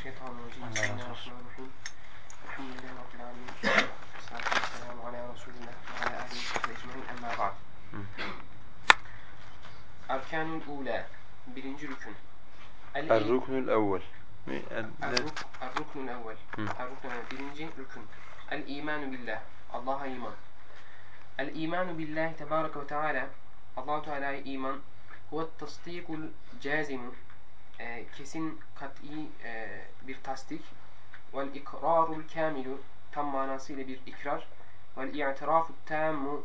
الشيطان الرجيم. بسم الله الرحمن الرحيم. الحمد لله رب العالمين. والصلاة والسلام على رسول الله وعلى آله وصحبه أجمعين. أما بعد. أركان الأولى. برنج الركن الأول. الركن الأول. الركن الأول. برنج الإيمان بالله. الله إيمان الإيمان بالله تبارك وتعالى. الله تعالى إيمان هو التصديق الجازم. E, kesin kat'i e, bir tasdik. Vel ikrarul kamilu tam manasıyla bir ikrar. Vel i'tirafu tammu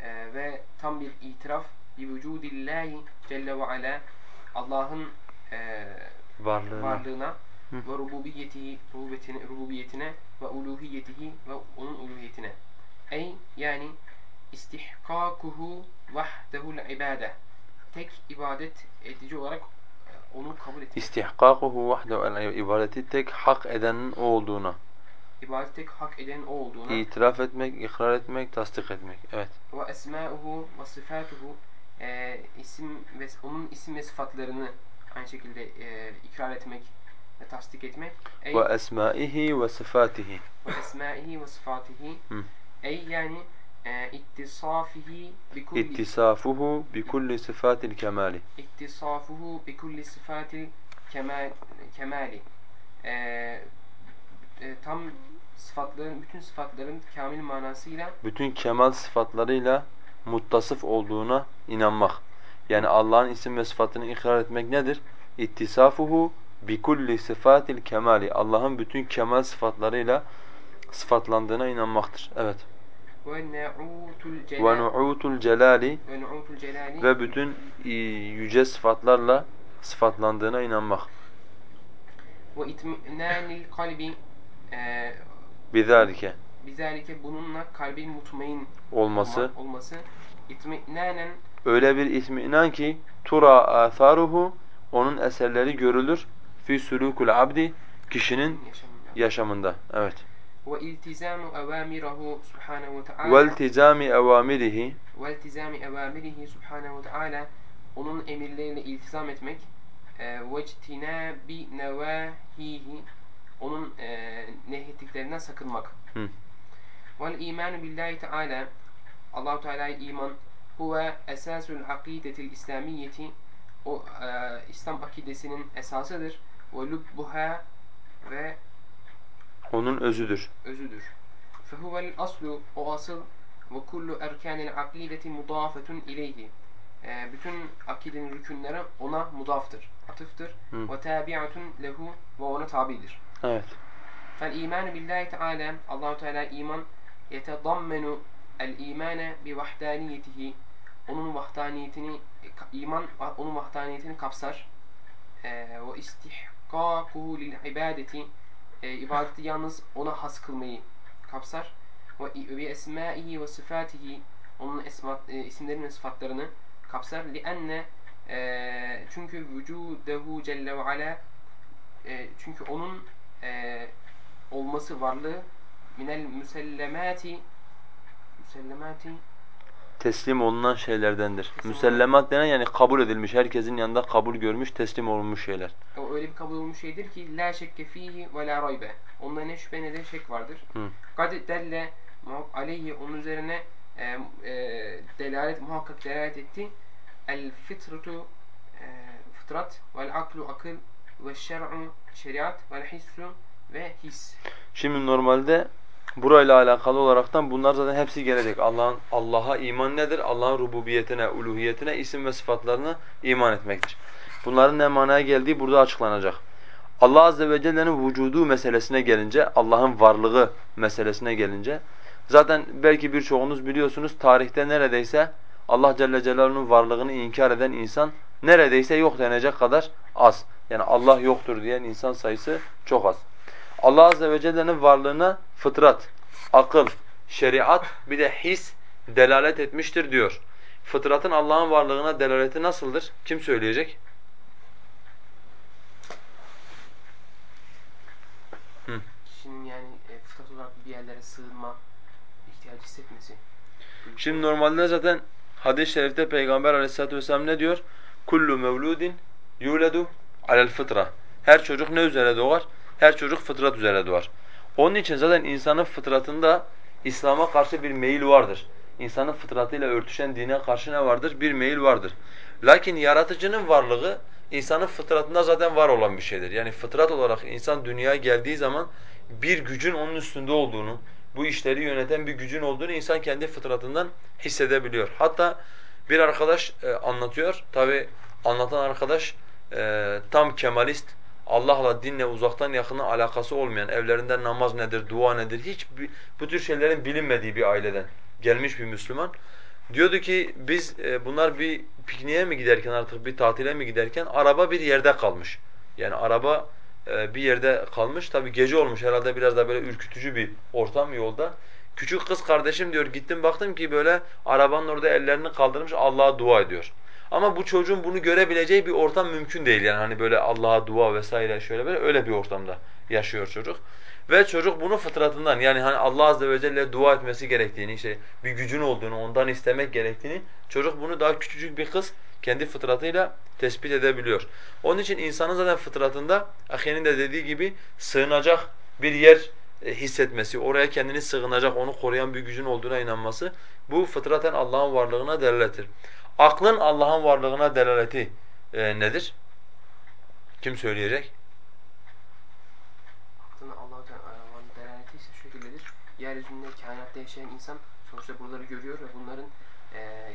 e, ve tam bir itiraf. Bi vücudillahi celle ve ala Allah'ın e, varlığına, varlığına. Ve rububiyetihi rububiyetine, rububiyetine ve uluhiyetihi ve onun uluhiyetine. Ey yani istihkakuhu vahdehul ibade. Tek ibadet edici olarak onu kabul etmek. İstihkakuhu vahdehu ibadeti tek hak edenin o olduğuna. İbadet tek hak edenin o olduğuna. İtiraf etmek, ikrar etmek, tasdik etmek. Evet. Ve esma'uhu ve sıfatuhu e, isim ve onun isim ve sıfatlarını aynı şekilde e, ikrar etmek ve tasdik etmek. Ey, ve esmaihi ve sıfatihi. Ve esmaihi ve sıfatihi. Ey yani e, ittisafihi bi kulli ittisafuhu bi kulli sıfatil kemali. İttisafuhu bi kulli sıfatil kemal kemali. E, e, tam sıfatların bütün sıfatların kamil manasıyla bütün kemal sıfatlarıyla muttasıf olduğuna inanmak. Yani Allah'ın isim ve sıfatını ikrar etmek nedir? İttisafuhu bi kulli sıfatil kemali. Allah'ın bütün kemal sıfatlarıyla sıfatlandığına inanmaktır. Evet. Ve nu'utul celali. Ve bütün yüce sıfatlarla sıfatlandığına inanmak. Ve itminanil kalbi bizalike. bizalike bununla kalbin mutmain olması. olması. İtminanen öyle bir itminan ki tura atharuhu onun eserleri görülür. Fi sulukul abdi kişinin yaşamında. Evet. Ve iltizamu evamirahu subhanahu ve taala. Ve iltizami evamirihi. Ve iltizami evamirihi subhanahu ve taala. Onun emirlerine iltizam etmek. E, ve ictinabi nevahihi. Onun e, nehyettiklerinden sakınmak. Vel imanu billahi teala. Allahu Teala'ya iman huve esasul akidetil İslamiyeti o e, İslam akidesinin esasıdır. Ve lubbuha ve onun özüdür. Özüdür. Fehuvel aslu o asıl ve kullu erkanil akideti mudafetun ileyhi. E, bütün akidenin rükünleri ona mudaftır, atıftır. Ve tabi'atun lehu ve ona tabidir. Evet. Fel imanu billahi teala Allahu Teala iman yetedammenu el imane bi vahdaniyetihi onun vahdaniyetini iman onun vahdaniyetini kapsar. E, ve istihkakuhu lil ibadeti e, ibadeti yalnız ona has kılmayı kapsar. Ve bi esmaihi ve sıfatihi onun esma, e, isimlerin ve sıfatlarını kapsar. Li enne e, çünkü vücudehu celle ve ala e, çünkü onun e, olması varlığı minel müsellemati müsellemati teslim olunan şeylerdendir. Teslim Müsellemat denen yani kabul edilmiş, herkesin yanında kabul görmüş, teslim olunmuş şeyler. O öyle bir kabul olmuş şeydir ki la şekke fihi ve la raybe. Onda ne şüphe ne de şek vardır. Kad delle aleyhi onun üzerine e, e, delalet muhakkak delalet etti. El fitratu e, fıtrat vel aklu akıl ve şer'u şeriat vel hissu ve his. Şimdi normalde burayla alakalı olaraktan bunlar zaten hepsi gelecek. Allah'ın Allah'a iman nedir? Allah'ın rububiyetine, uluhiyetine, isim ve sıfatlarına iman etmektir. Bunların ne manaya geldiği burada açıklanacak. Allah azze ve celle'nin vücudu meselesine gelince, Allah'ın varlığı meselesine gelince zaten belki birçoğunuz biliyorsunuz tarihte neredeyse Allah Celle Celaluhu'nun varlığını inkar eden insan neredeyse yok denecek kadar az. Yani Allah yoktur diyen insan sayısı çok az. Allah azze ve celle'nin varlığına fıtrat, akıl, şeriat bir de his delalet etmiştir diyor. Fıtratın Allah'ın varlığına delaleti nasıldır? Kim söyleyecek? Kişinin yani e, fıtrat olarak bir yerlere sığınma ihtiyacı hissetmesi. Şimdi normalde zaten hadis-i şerifte Peygamber aleyhissalatu vesselam ne diyor? Kullu mevludin yuledu alel fıtra. Her çocuk ne üzere doğar? Her çocuk fıtrat üzere doğar. Onun için zaten insanın fıtratında İslam'a karşı bir meyil vardır. İnsanın fıtratıyla örtüşen dine karşı ne vardır? Bir meyil vardır. Lakin yaratıcının varlığı insanın fıtratında zaten var olan bir şeydir. Yani fıtrat olarak insan dünyaya geldiği zaman bir gücün onun üstünde olduğunu, bu işleri yöneten bir gücün olduğunu insan kendi fıtratından hissedebiliyor. Hatta bir arkadaş e, anlatıyor. Tabi anlatan arkadaş e, tam kemalist, Allah'la dinle uzaktan yakına alakası olmayan, evlerinde namaz nedir, dua nedir, hiç bu tür şeylerin bilinmediği bir aileden gelmiş bir Müslüman. Diyordu ki biz e, bunlar bir pikniğe mi giderken artık bir tatile mi giderken araba bir yerde kalmış. Yani araba e, bir yerde kalmış. Tabi gece olmuş herhalde biraz da böyle ürkütücü bir ortam yolda. Küçük kız kardeşim diyor gittim baktım ki böyle arabanın orada ellerini kaldırmış Allah'a dua ediyor. Ama bu çocuğun bunu görebileceği bir ortam mümkün değil yani hani böyle Allah'a dua vesaire şöyle böyle öyle bir ortamda yaşıyor çocuk. Ve çocuk bunu fıtratından yani hani Allah azze ve celle dua etmesi gerektiğini, işte bir gücün olduğunu, ondan istemek gerektiğini çocuk bunu daha küçücük bir kız kendi fıtratıyla tespit edebiliyor. Onun için insanın zaten fıtratında Ahiye'nin de dediği gibi sığınacak bir yer e, hissetmesi, oraya kendini sığınacak, onu koruyan bir gücün olduğuna inanması bu fıtraten Allah'ın varlığına delalettir. Aklın Allah'ın varlığına delaleti e, nedir? Kim söyleyecek? Aklın Allah'ın delaleti ise şu şekildedir. Yeryüzünde kainatta yaşayan insan sonuçta buraları görüyor ve bunların e,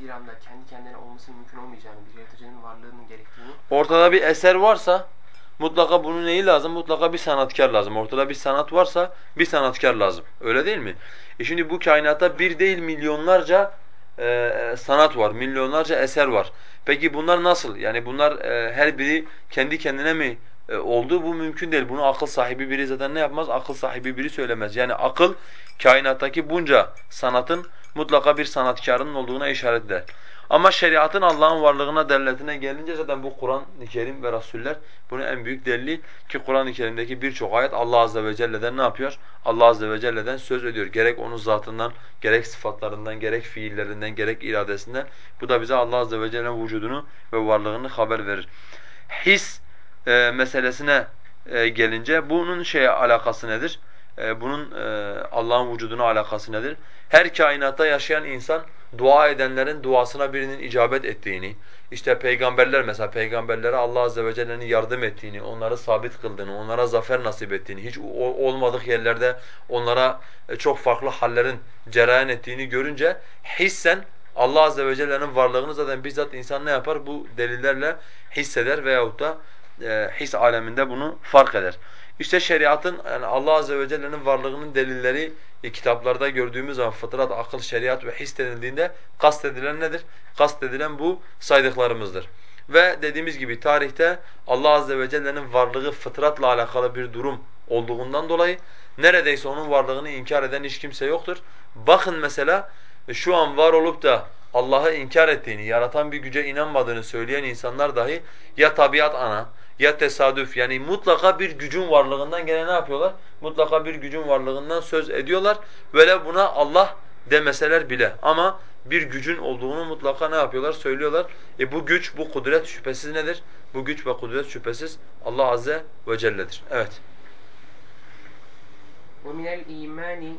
bir anda kendi kendine olmasının mümkün olmayacağını, bir yaratıcının varlığının gerektiğini... Ortada bir eser varsa mutlaka bunun neyi lazım? Mutlaka bir sanatkar lazım. Ortada bir sanat varsa bir sanatkar lazım. Öyle değil mi? E şimdi bu kainatta bir değil milyonlarca e, sanat var, milyonlarca eser var. Peki bunlar nasıl? Yani bunlar e, her biri kendi kendine mi e, oldu? Bu mümkün değil. Bunu akıl sahibi biri zaten ne yapmaz? Akıl sahibi biri söylemez. Yani akıl kainattaki bunca sanatın mutlaka bir sanatkarının olduğuna işaret eder. Ama şeriatın Allah'ın varlığına delaletine gelince zaten bu Kur'an-ı Kerim ve Rasuller bunun en büyük delili ki Kur'an-ı Kerim'deki birçok ayet Allah azze ve celle'den ne yapıyor? Allah azze ve celle'den söz ediyor. Gerek onun zatından, gerek sıfatlarından, gerek fiillerinden, gerek iradesinden. Bu da bize Allah azze ve celle'nin vücudunu ve varlığını haber verir. His e, meselesine e, gelince bunun şeye alakası nedir? E, bunun e, Allah'ın vücuduna alakası nedir? Her kainatta yaşayan insan dua edenlerin duasına birinin icabet ettiğini, işte peygamberler mesela peygamberlere Allah azze ve celle'nin yardım ettiğini, onları sabit kıldığını, onlara zafer nasip ettiğini, hiç olmadık yerlerde onlara e, çok farklı hallerin cereyan ettiğini görünce hissen Allah azze ve celle'nin varlığını zaten bizzat insan ne yapar? Bu delillerle hisseder veyahut da e, his aleminde bunu fark eder. İşte şeriatın yani Allah azze ve celle'nin varlığının delilleri e, kitaplarda gördüğümüz zaman fıtrat, akıl, şeriat ve his denildiğinde kastedilen nedir? Kastedilen bu saydıklarımızdır. Ve dediğimiz gibi tarihte Allah azze ve celle'nin varlığı fıtratla alakalı bir durum olduğundan dolayı neredeyse onun varlığını inkar eden hiç kimse yoktur. Bakın mesela şu an var olup da Allah'ı inkar ettiğini, yaratan bir güce inanmadığını söyleyen insanlar dahi ya tabiat ana ya tesadüf yani mutlaka bir gücün varlığından gene ne yapıyorlar? Mutlaka bir gücün varlığından söz ediyorlar. Böyle buna Allah demeseler bile ama bir gücün olduğunu mutlaka ne yapıyorlar? Söylüyorlar. E bu güç, bu kudret şüphesiz nedir? Bu güç ve kudret şüphesiz Allah azze ve celle'dir. Evet. وَمِنَ الْا۪يمَانِ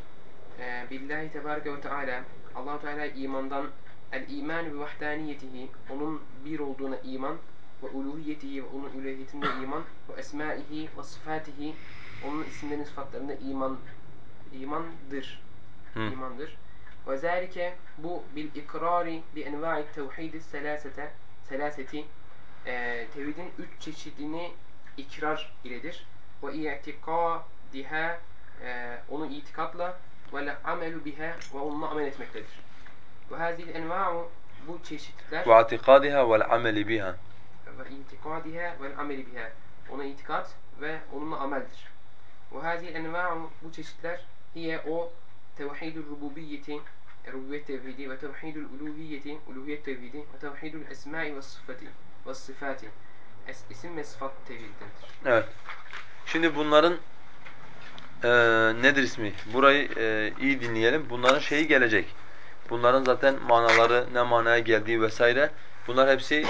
billahi tebareke ve teala Allah Teala imandan el iman ve vahdaniyetihi onun bir olduğuna iman ve uluhiyetihi ve onun uluhiyetinde iman ve esmaihi ve sıfatihi onun isimlerinin sıfatlarında iman imandır. Hı. İmandır. Ve zalike bu bil ikrari bi enva'i tevhid selasete selaseti e, tevhidin üç çeşidini ikrar iledir. Ve i'tikadiha e, onu itikatla ve amelu biha ve onunla amel etmektedir. Ve hazil enva'u bu çeşitler ve i'tikadiha ve ameli biha ve itikadiha ve ameli biha ona itikat ve onunla ameldir. Ve hazil enva'u bu çeşitler hiye o tevhidul rububiyyeti rububiyet tevhidi ve tevhidul uluhiyeti uluhiyet tevhidi ve tevhidul esma'i ve sıfati ve sıfati es, isim ve sıfat tevhidindendir. Evet. Şimdi bunların e, nedir ismi? Burayı e, iyi dinleyelim. Bunların şeyi gelecek. Bunların zaten manaları, ne manaya geldiği vesaire bunlar hepsi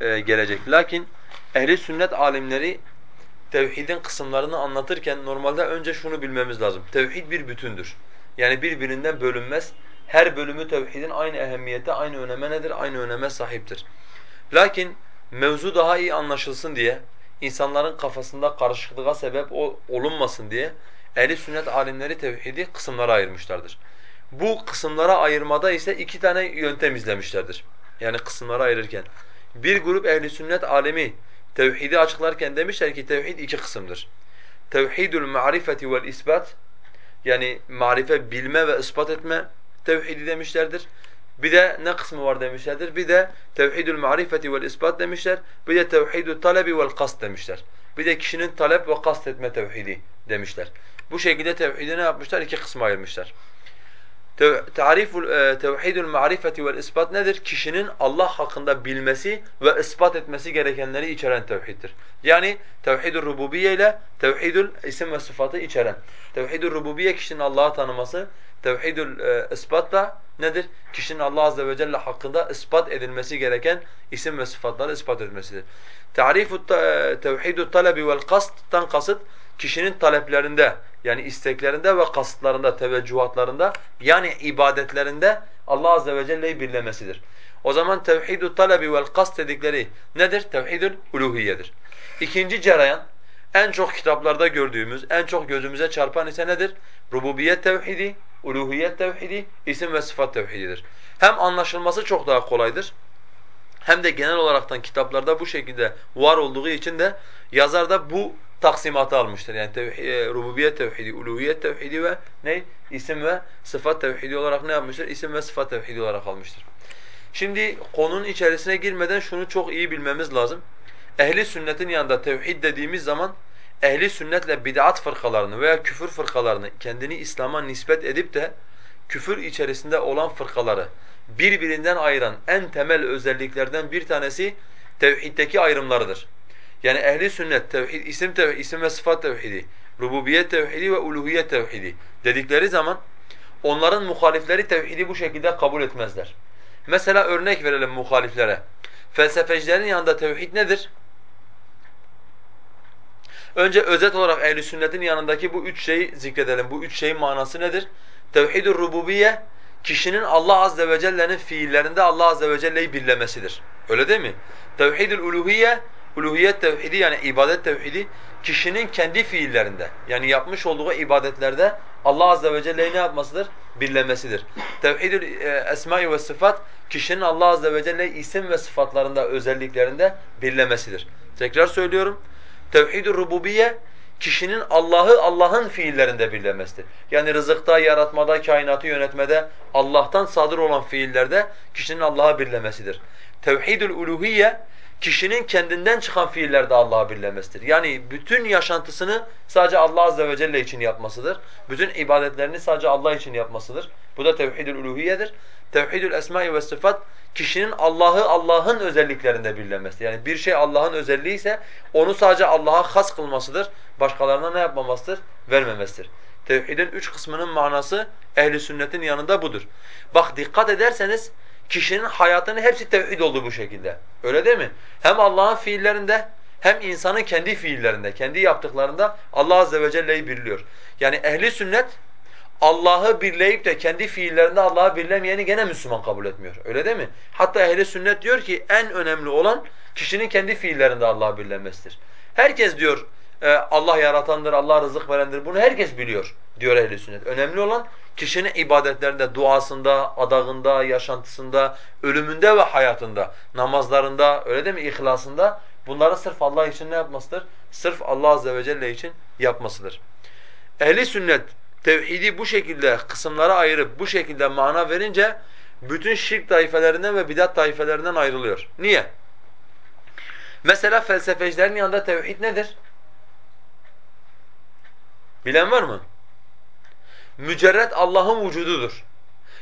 e, gelecek. Lakin ehli sünnet alimleri tevhidin kısımlarını anlatırken normalde önce şunu bilmemiz lazım. Tevhid bir bütündür. Yani birbirinden bölünmez. Her bölümü tevhidin aynı ehemmiyete, aynı öneme nedir? Aynı öneme sahiptir. Lakin mevzu daha iyi anlaşılsın diye, insanların kafasında karışıklığa sebep olunmasın diye ehli sünnet alimleri tevhidi kısımlara ayırmışlardır. Bu kısımlara ayırmada ise iki tane yöntem izlemişlerdir. Yani kısımlara ayırırken. Bir grup ehli sünnet alimi tevhidi açıklarken demişler ki tevhid iki kısımdır. Tevhidul ma'rifeti vel isbat yani marife bilme ve ispat etme tevhidi demişlerdir. Bir de ne kısmı var demişlerdir. Bir de tevhidul marifeti vel isbat demişler. Bir de tevhidul talebi vel kast demişler. Bir de kişinin talep ve kast etme tevhidi demişler. Bu şekilde tevhidi ne yapmışlar? İki kısma ayırmışlar. Tariful e, tevhidul marifeti vel isbat nedir? Kişinin Allah hakkında bilmesi ve ispat etmesi gerekenleri içeren tevhiddir. Yani tevhidul rububiyye ile tevhidul isim ve sıfatı içeren. Tevhidul rububiyye kişinin Allah'ı tanıması, tevhidul e, isbat da nedir? Kişinin Allah azze ve celle hakkında ispat edilmesi gereken isim ve sıfatları ispat etmesidir. Tarifu tevhidut talebi vel kast'tan kasıt kişinin taleplerinde yani isteklerinde ve kasıtlarında, teveccühatlarında yani ibadetlerinde Allah azze ve celle'yi birlemesidir. O zaman tevhidu talebi vel kast dedikleri nedir? Tevhidül uluhiyedir. İkinci cereyan en çok kitaplarda gördüğümüz, en çok gözümüze çarpan ise nedir? Rububiyet tevhidi, uluhiyet tevhidi, isim ve sıfat tevhididir. Hem anlaşılması çok daha kolaydır hem de genel olaraktan kitaplarda bu şekilde var olduğu için de yazar da bu taksimatı almıştır. Yani tevhid, e, rububiyet tevhidi, uluhiyet tevhidi ve ne? isim ve sıfat tevhidi olarak ne yapmıştır? İsim ve sıfat tevhidi olarak almıştır. Şimdi konunun içerisine girmeden şunu çok iyi bilmemiz lazım. Ehli sünnetin yanında tevhid dediğimiz zaman ehli sünnetle bid'at fırkalarını veya küfür fırkalarını kendini İslam'a nispet edip de küfür içerisinde olan fırkaları birbirinden ayıran en temel özelliklerden bir tanesi tevhiddeki ayrımlarıdır. Yani ehli sünnet tevhid isim tevhid, isim ve sıfat tevhidi, rububiyet tevhidi ve uluhiyet tevhidi dedikleri zaman onların muhalifleri tevhidi bu şekilde kabul etmezler. Mesela örnek verelim muhaliflere. Felsefecilerin yanında tevhid nedir? Önce özet olarak ehli sünnetin yanındaki bu üç şeyi zikredelim. Bu üç şeyin manası nedir? Tevhid-ü rububiyye kişinin Allah azze ve celle'nin fiillerinde Allah azze ve celle'yi birlemesidir. Öyle değil mi? Tevhid-ül uluhiyye uluhiyet tevhidi yani ibadet tevhidi kişinin kendi fiillerinde yani yapmış olduğu ibadetlerde Allah azze ve celle'yi ne yapmasıdır? Birlemesidir. Tevhidül e, esma ve sıfat kişinin Allah azze ve celle isim ve sıfatlarında özelliklerinde birlemesidir. Tekrar söylüyorum. Tevhidül rububiyye kişinin Allah'ı Allah'ın fiillerinde birlemesidir. Yani rızıkta, yaratmada, kainatı yönetmede Allah'tan sadır olan fiillerde kişinin Allah'a birlemesidir. Tevhidül uluhiyye kişinin kendinden çıkan fiillerde Allah'a birlemesidir. Yani bütün yaşantısını sadece Allah azze ve celle için yapmasıdır. Bütün ibadetlerini sadece Allah için yapmasıdır. Bu da tevhidül uluhiyedir. Tevhidül esma ve sıfat kişinin Allah'ı Allah'ın özelliklerinde birlemesidir. Yani bir şey Allah'ın özelliği ise onu sadece Allah'a has kılmasıdır. Başkalarına ne yapmamasıdır? Vermemesidir. Tevhidin üç kısmının manası ehli sünnetin yanında budur. Bak dikkat ederseniz kişinin hayatının hepsi tevhid oldu bu şekilde. Öyle değil mi? Hem Allah'ın fiillerinde hem insanın kendi fiillerinde, kendi yaptıklarında Allah azze ve celle'yi birliyor. Yani ehli sünnet Allah'ı birleyip de kendi fiillerinde Allah'ı birlemeyeni gene Müslüman kabul etmiyor. Öyle değil mi? Hatta ehli sünnet diyor ki en önemli olan kişinin kendi fiillerinde Allah'ı birlenmesidir. Herkes diyor e, Allah yaratandır, Allah rızık verendir. Bunu herkes biliyor diyor ehli sünnet. Önemli olan kişinin ibadetlerinde, duasında, adağında, yaşantısında, ölümünde ve hayatında, namazlarında, öyle değil mi, ihlasında bunları sırf Allah için ne yapmasıdır? Sırf Allah azze ve celle için yapmasıdır. Ehli sünnet tevhidi bu şekilde kısımlara ayırıp bu şekilde mana verince bütün şirk taifelerinden ve bidat taifelerinden ayrılıyor. Niye? Mesela felsefecilerin yanında tevhid nedir? Bilen var mı? Mücerret Allah'ın vücududur.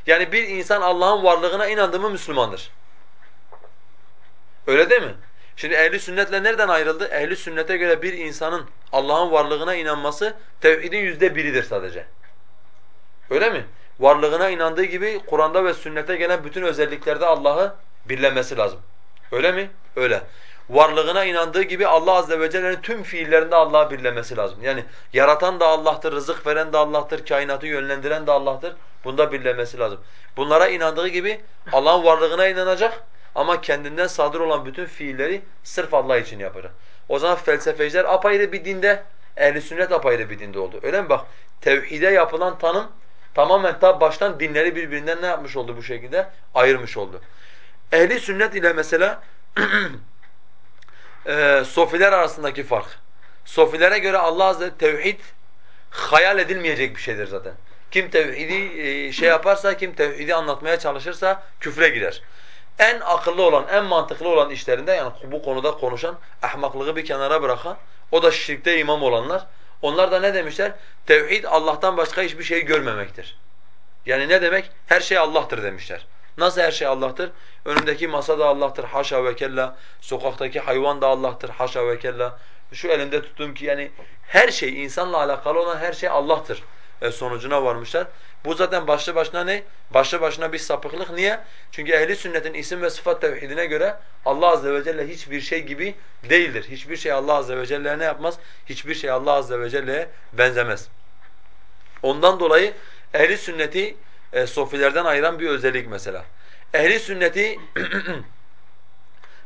Yani bir insan Allah'ın varlığına inandı mı Müslümandır. Öyle değil mi? Şimdi ehli sünnetle nereden ayrıldı? Ehli sünnete göre bir insanın Allah'ın varlığına inanması tevhidin yüzde biridir sadece. Öyle mi? Varlığına inandığı gibi Kur'an'da ve sünnete gelen bütün özelliklerde Allah'ı birlemesi lazım. Öyle mi? Öyle. Varlığına inandığı gibi Allah azze ve celle'nin tüm fiillerinde Allah'ı birlemesi lazım. Yani yaratan da Allah'tır, rızık veren de Allah'tır, kainatı yönlendiren de Allah'tır. Bunda birlemesi lazım. Bunlara inandığı gibi Allah'ın varlığına inanacak ama kendinden sadır olan bütün fiilleri sırf Allah için yapacak. O zaman felsefeciler apayrı bir dinde, ehli sünnet apayrı bir dinde oldu. Öyle mi bak? Tevhide yapılan tanım tamamen ta baştan dinleri birbirinden ne yapmış oldu bu şekilde? Ayırmış oldu. Ehli sünnet ile mesela e, sofiler arasındaki fark. Sofilere göre Allah Azze tevhid hayal edilmeyecek bir şeydir zaten. Kim tevhidi e, şey yaparsa, kim tevhidi anlatmaya çalışırsa küfre girer. En akıllı olan, en mantıklı olan işlerinde yani bu konuda konuşan, ahmaklığı bir kenara bırakan, o da şirkte imam olanlar. Onlar da ne demişler? Tevhid Allah'tan başka hiçbir şey görmemektir. Yani ne demek? Her şey Allah'tır demişler. Nasıl her şey Allah'tır? Önümdeki masa da Allah'tır haşa ve kella. Sokaktaki hayvan da Allah'tır haşa ve kella. Şu elimde tuttuğum ki yani her şey insanla alakalı olan her şey Allah'tır e, sonucuna varmışlar. Bu zaten başlı başına ne? Başlı başına bir sapıklık. Niye? Çünkü ehli sünnetin isim ve sıfat tevhidine göre Allah azze ve celle hiçbir şey gibi değildir. Hiçbir şey Allah azze ve celle'ye ne yapmaz? Hiçbir şey Allah azze ve celle'ye benzemez. Ondan dolayı ehli sünneti e, sofilerden ayıran bir özellik mesela. Ehli sünneti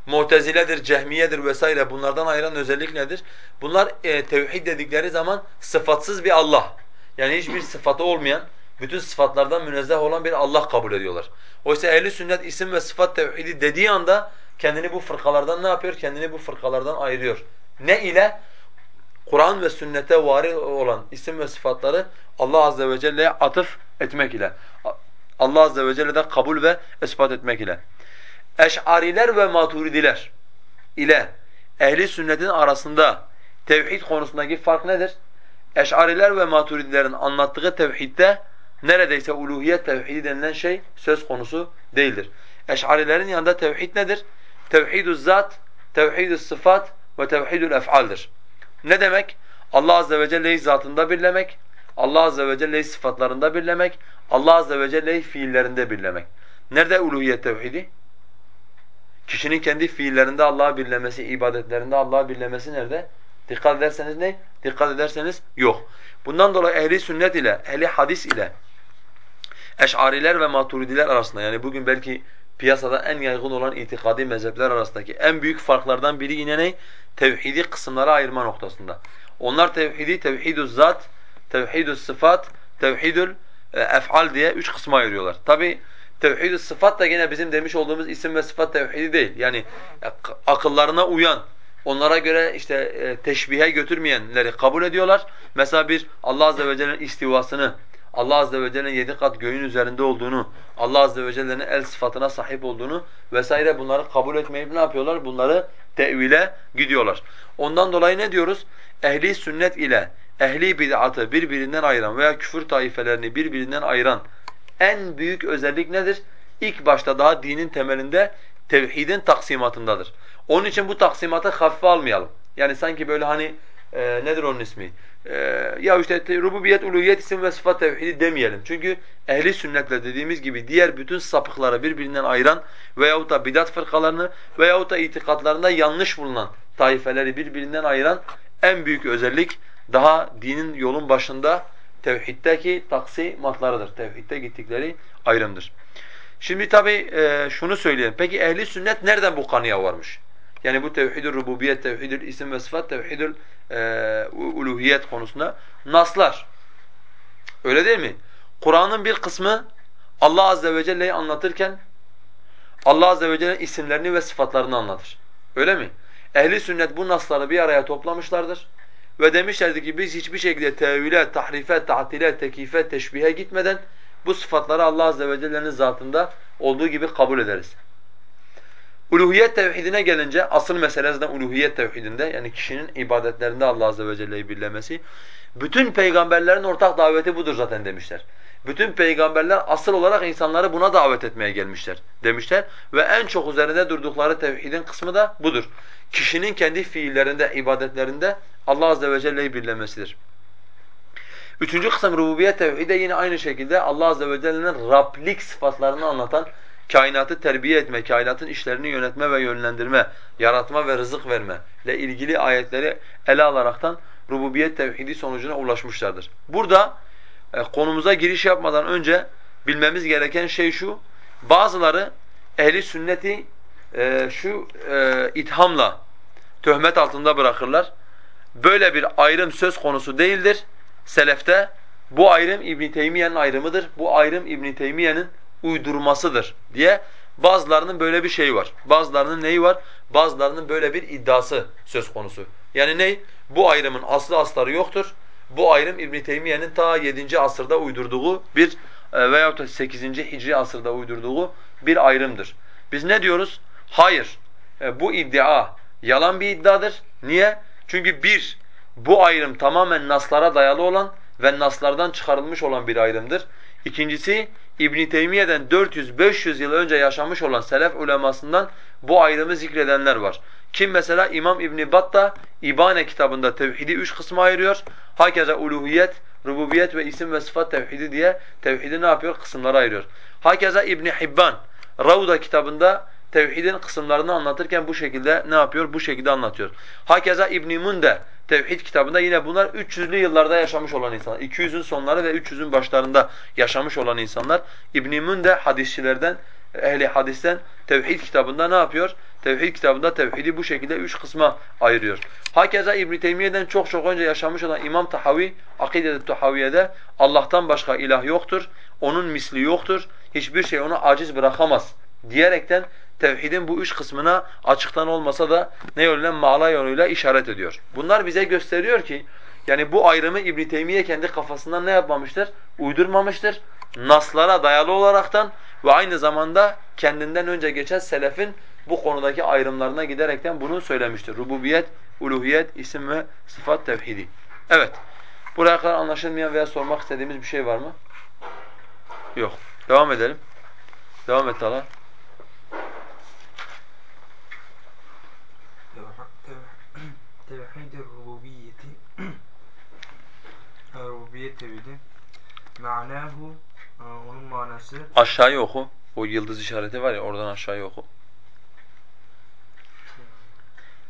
Mu'teziledir, Cehmiyedir vesaire bunlardan ayıran özellik nedir? Bunlar e, tevhid dedikleri zaman sıfatsız bir Allah. Yani hiçbir sıfatı olmayan, bütün sıfatlardan münezzeh olan bir Allah kabul ediyorlar. Oysa ehli sünnet isim ve sıfat tevhidi dediği anda kendini bu fırkalardan ne yapıyor? Kendini bu fırkalardan ayırıyor. Ne ile? Kur'an ve sünnete vari olan isim ve sıfatları Allah azze ve celle'ye atıf etmek ile. Allah azze ve celle'den kabul ve ispat etmek ile. Eş'ariler ve maturidiler ile ehli sünnetin arasında tevhid konusundaki fark nedir? Eş'ariler ve maturidilerin anlattığı tevhidde neredeyse uluhiyet tevhidi denilen şey söz konusu değildir. Eş'arilerin yanında tevhid nedir? Tevhidü zat, tevhidü sıfat ve tevhidül ef'aldir. Ne demek? Allah azze ve celle'yi zatında birlemek, Allah azze ve celle'yi sıfatlarında birlemek, Allah azze ve celle'yi fiillerinde birlemek. Nerede uluhiyet tevhidi? Kişinin kendi fiillerinde Allah'ı birlemesi, ibadetlerinde Allah'ı birlemesi nerede? Dikkat ederseniz ne? Dikkat ederseniz yok. Bundan dolayı ehli sünnet ile, ehli hadis ile Eş'ariler ve Maturidiler arasında yani bugün belki piyasada en yaygın olan itikadi mezhepler arasındaki en büyük farklardan biri yine ne? Tevhidi kısımlara ayırma noktasında. Onlar tevhidi tevhidü zat, tevhidü sıfat, tevhidül e, ef'al diye üç kısma ayırıyorlar. Tabi tevhidü sıfat da yine bizim demiş olduğumuz isim ve sıfat tevhidi değil. Yani akıllarına uyan, onlara göre işte e, teşbihe götürmeyenleri kabul ediyorlar. Mesela bir Allah azze ve celle'nin istivasını, Allah azze ve celle'nin yedi kat göğün üzerinde olduğunu, Allah azze ve celle'nin el sıfatına sahip olduğunu vesaire bunları kabul etmeyip ne yapıyorlar? Bunları tevile gidiyorlar. Ondan dolayı ne diyoruz? Ehli sünnet ile ehli bid'atı birbirinden ayıran veya küfür taifelerini birbirinden ayıran en büyük özellik nedir? İlk başta daha dinin temelinde tevhidin taksimatındadır. Onun için bu taksimatı hafife almayalım. Yani sanki böyle hani e, nedir onun ismi? E, ya işte rububiyet, uluhiyet, isim ve sıfat tevhidi demeyelim. Çünkü ehli sünnetle dediğimiz gibi diğer bütün sapıkları birbirinden ayıran veyahut da bidat fırkalarını veyahut da itikatlarında yanlış bulunan taifeleri birbirinden ayıran en büyük özellik daha dinin yolun başında tevhiddeki taksimatlarıdır. Tevhidde gittikleri ayrımdır. Şimdi tabi e, şunu söyleyelim. Peki ehli sünnet nereden bu kanıya varmış? Yani bu tevhid-ül rububiyet, tevhid-ül isim ve sıfat, tevhid-ül e, uluhiyet konusunda naslar. Öyle değil mi? Kur'an'ın bir kısmı Allah azze ve celle'yi anlatırken Allah azze ve celle'nin isimlerini ve sıfatlarını anlatır. Öyle mi? Ehli sünnet bu nasları bir araya toplamışlardır ve demişlerdi ki biz hiçbir şekilde tevhile, tahrife, ta'tile, tekife, teşbihe gitmeden bu sıfatları Allah azze ve celle'nin zatında olduğu gibi kabul ederiz. Uluhiyet tevhidine gelince asıl mesele zaten uluhiyet tevhidinde yani kişinin ibadetlerinde Allah azze ve celle'yi birlemesi. Bütün peygamberlerin ortak daveti budur zaten demişler. Bütün peygamberler asıl olarak insanları buna davet etmeye gelmişler demişler ve en çok üzerinde durdukları tevhidin kısmı da budur. Kişinin kendi fiillerinde, ibadetlerinde Allah azze ve celle'yi birlemesidir. Üçüncü kısım rububiyet tevhidi yine aynı şekilde Allah azze ve celle'nin Rablik sıfatlarını anlatan kainatı terbiye etme, kainatın işlerini yönetme ve yönlendirme, yaratma ve rızık verme ile ilgili ayetleri ele alaraktan rububiyet tevhidi sonucuna ulaşmışlardır. Burada e, konumuza giriş yapmadan önce bilmemiz gereken şey şu. Bazıları ehli sünneti e, şu e, ithamla töhmet altında bırakırlar. Böyle bir ayrım söz konusu değildir. Selefte bu ayrım İbn Teymiyye'nin ayrımıdır. Bu ayrım İbn Teymiyye'nin uydurmasıdır diye bazılarının böyle bir şeyi var. Bazılarının neyi var? Bazılarının böyle bir iddiası söz konusu. Yani ne? Bu ayrımın aslı asları yoktur. Bu ayrım İbn Teymiyye'nin ta 7. asırda uydurduğu bir e, veyahut da 8. Hicri asırda uydurduğu bir ayrımdır. Biz ne diyoruz? Hayır. E, bu iddia yalan bir iddiadır. Niye? Çünkü bir, bu ayrım tamamen naslara dayalı olan ve naslardan çıkarılmış olan bir ayrımdır. İkincisi, İbn Teymiyye'den 400-500 yıl önce yaşamış olan selef ulemasından bu ayrımı zikredenler var. Kim mesela İmam İbn Battah İbane kitabında tevhidi üç kısma ayırıyor. Hakeza uluhiyet, rububiyet ve isim ve sıfat tevhidi diye tevhidi ne yapıyor? Kısımlara ayırıyor. Hakeza İbn Hibban Ravda kitabında tevhidin kısımlarını anlatırken bu şekilde ne yapıyor? Bu şekilde anlatıyor. Hakeza İbn Munde Tevhid kitabında yine bunlar 300'lü yıllarda yaşamış olan insanlar. 200'ün sonları ve 300'ün başlarında yaşamış olan insanlar. İbn Munde hadisçilerden, ehli hadisten tevhid kitabında ne yapıyor? Tevhid kitabında tevhidi bu şekilde üç kısma ayırıyor. Hakeza İbn Teymiyye'den çok çok önce yaşamış olan İmam Tahavi Akide-i Tahaviye'de Allah'tan başka ilah yoktur. Onun misli yoktur. Hiçbir şey onu aciz bırakamaz diyerekten tevhidin bu üç kısmına açıktan olmasa da ne yoluyla mala yoluyla işaret ediyor. Bunlar bize gösteriyor ki yani bu ayrımı İbn Teymiye kendi kafasından ne yapmamıştır? Uydurmamıştır. Naslara dayalı olaraktan ve aynı zamanda kendinden önce geçen selefin bu konudaki ayrımlarına giderekten bunu söylemiştir. Rububiyet, uluhiyet, isim ve sıfat tevhidi. Evet. Buraya kadar anlaşılmayan veya sormak istediğimiz bir şey var mı? Yok. Devam edelim. Devam et Talha. Tevhid rububiyeti Rububiyet tevhidi Ma'nahu e, onun manası Aşağıya oku. O yıldız işareti var ya oradan aşağıya oku.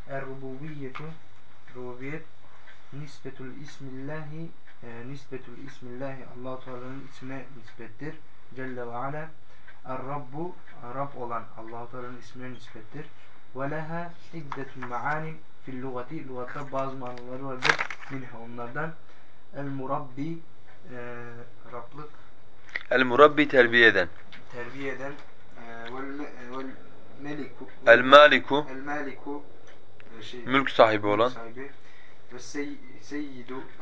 Er-rububiyetu Rububiyet Nisbetul ismillahi e, Nisbetul ismillahi allah Teala'nın ismine nispettir. Celle ve ala Er-Rabbu Rab olan allah Teala'nın ismine nispettir. Ve leha iddetul maanim fil lugati lügatta bazı manaları vardır. Minha onlardan el-murabbi e, Rablık El-murabbi terbiye eden. terbiye eden e, vel, me- vel meliku El-maliku el maliku e, şey, mülk sahibi olan.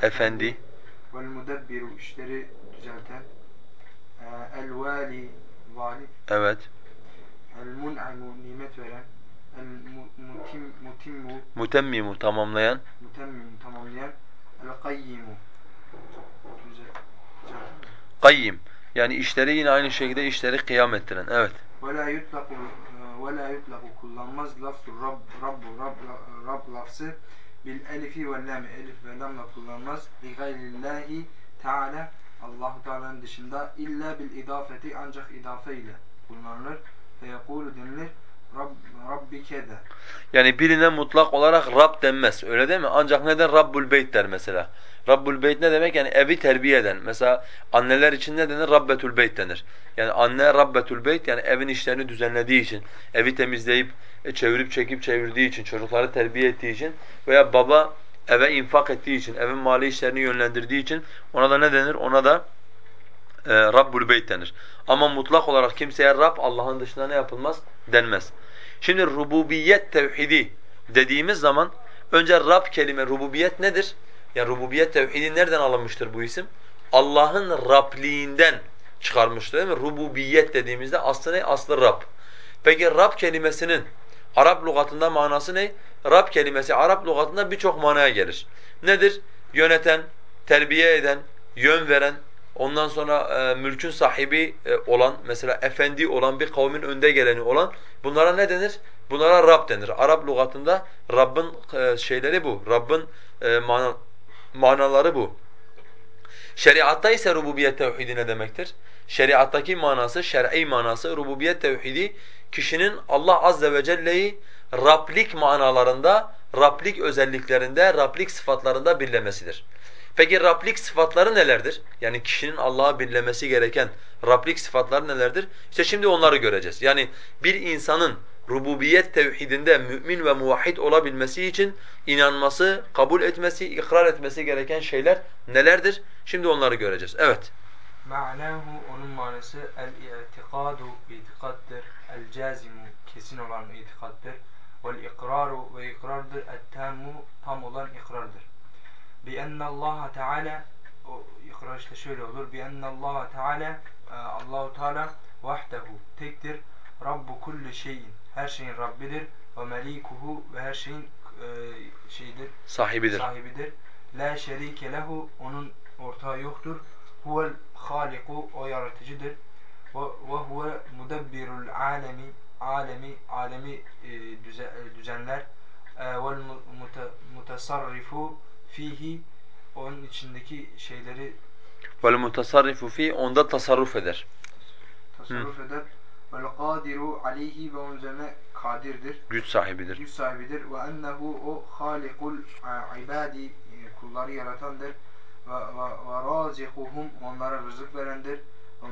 Efendi. vel işleri düzelten e, el vali vali Evet. el mun'imu nimet veren el mu- mutim, mutimmu Mutemmimu tamamlayan. mutemmimu tamamlayan el kayyimu. Kayyim. Yani işleri yine aynı şekilde işleri kıyam ettiren. Evet. ve la yutlaku ve la yutlaku kullanmaz lafzu rab rabbu rab, rab lafzı. Bil elifi ve lam elif ve lamla kullanmaz. Li gayrillahi teala Allahu Teala'nın dışında illa bil idafeti ancak idafe ile kullanılır. Fe yekulu denilir Rab, Rabbi kede Yani birine mutlak olarak Rab denmez. Öyle değil mi? Ancak neden Rabbul Beyt der mesela. Rabbul Beyt ne demek? Yani evi terbiye eden. Mesela anneler için ne denir? Rabbetül Beyt denir. Yani anne Rabbetül Beyt yani evin işlerini düzenlediği için, evi temizleyip e, çevirip çekip çevirdiği için, çocukları terbiye ettiği için veya baba eve infak ettiği için, evin mali işlerini yönlendirdiği için ona da ne denir? Ona da e, Rabbul Beyt denir. Ama mutlak olarak kimseye Rab Allah'ın dışında ne yapılmaz? Denmez. Şimdi rububiyet tevhidi dediğimiz zaman önce Rab kelime rububiyet nedir? Yani rububiyet tevhidi nereden alınmıştır bu isim? Allah'ın Rabliğinden çıkarmıştır değil mi? Rububiyet dediğimizde aslı ne? Aslı Rab. Peki Rab kelimesinin Arap lügatında manası ne? Rab kelimesi Arap lügatında birçok manaya gelir. Nedir? Yöneten, terbiye eden, yön veren, ondan sonra e, mülkün sahibi e, olan, mesela efendi olan bir kavmin önde geleni olan bunlara ne denir? Bunlara Rab denir. Arap lügatında Rabb'in e, şeyleri bu. Rabb'in e, mana, manaları bu. Şeriatta ise rububiyet tevhidi ne demektir? şeriattaki manası, şer'i manası rububiyet tevhidi kişinin Allah azze ve celle'yi Rablik manalarında, Rablik özelliklerinde, Rablik sıfatlarında birlemesidir. Peki Rablik sıfatları nelerdir? Yani kişinin Allah'ı birlemesi gereken Rablik sıfatları nelerdir? İşte şimdi onları göreceğiz. Yani bir insanın rububiyet tevhidinde mümin ve muvahhid olabilmesi için inanması, kabul etmesi, ikrar etmesi gereken şeyler nelerdir? Şimdi onları göreceğiz. Evet. Ma'nahu onun manası el-i'tikadu itikattır. El-cazimu kesin olan itikattır. Vel-ikraru ve ikrardır. Et-tammu tam olan ikrardır. Allah Teala o ikrar işte şöyle olur. Bi Allah Teala e, Allahu Teala vahdehu tektir. Rabbu kulli şeyin her şeyin Rabbidir ve melikuhu ve her şeyin e, şeyidir sahibidir. sahibidir. La şerike lehu onun ortağı yoktur. Huvel haliku o yaratıcıdır. Ve, ve huve mudabbirul alemi alemi alemi e, e, düzenler. E, vel mutasarrifu fihi onun içindeki şeyleri vel mutasarrifu fi onda tasarruf eder. Tasarruf Hı. eder. Vel kadiru aleyhi ve onun üzerine kadirdir. Güç sahibidir. Güç sahibidir. Ve ennehu o halikul ibadi kulları yaratandır. Ve, ve, ve razikuhum onlara rızık verendir. Ve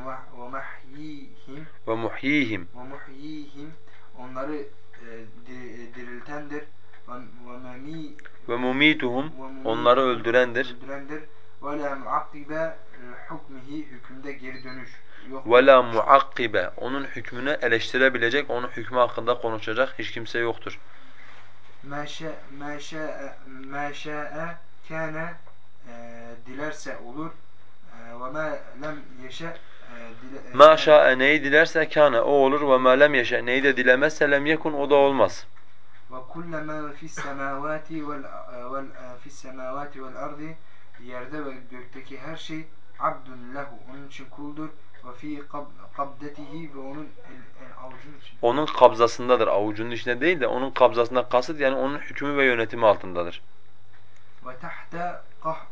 muhyihim ve muhyihim ve muhyihim onları e, diriltendir. Ve, mumituhum onları öldürendir. Ve la muakkibe hukmihi hükümde geri dönüş ve la muakkibe onun hükmünü eleştirebilecek, onun hükmü hakkında konuşacak hiç kimse yoktur. Ma şa'e kana e, dilerse olur e, ve ma lem yeşe e, Ma şa'e neyi dilerse kana o olur ve ma lem yeşe neyi de dilemezse lem yekun o da olmaz. Ve kullama fis semavati vel fis semavati vel ardi yerde ve gökteki her şey abdun lehu onun için kuldur ve fi kabdetihi ve onun avucunun içinde. Onun kabzasındadır. Avucunun içinde değil de onun kabzasında kasıt yani onun hükmü ve yönetimi altındadır. Ve tahta